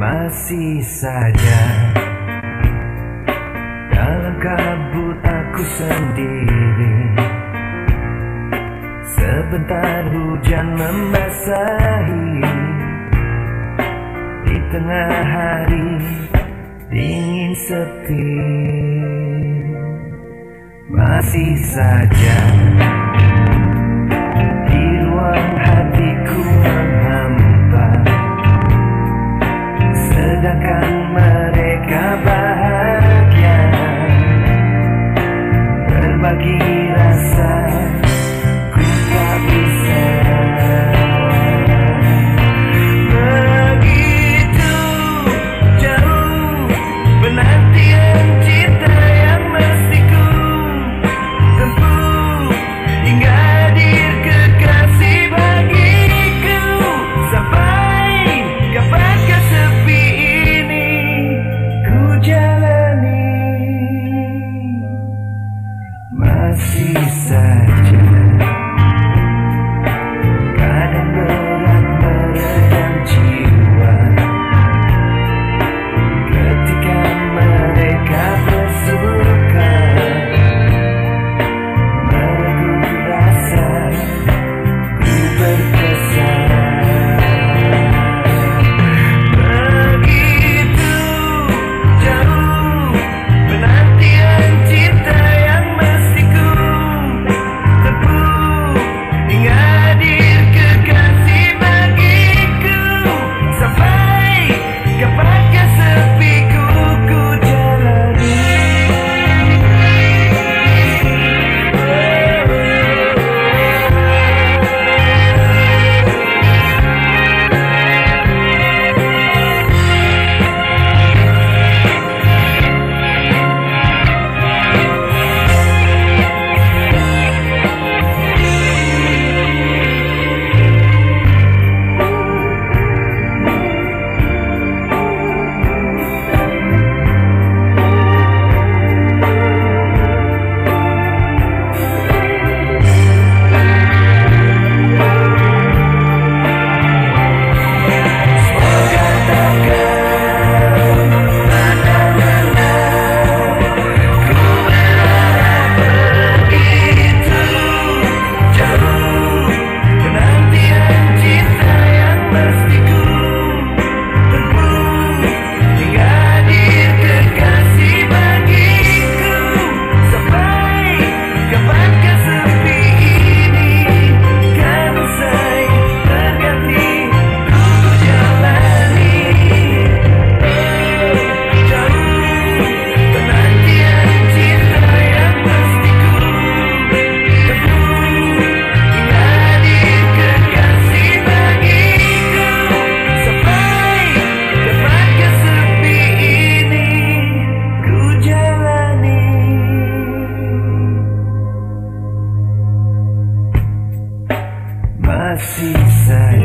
Masih saja. Dalam kabut aku sendiri. Sebentar hujan membasahi. Di tengah hari dingin sepi. Masih saja seguir essa seaside.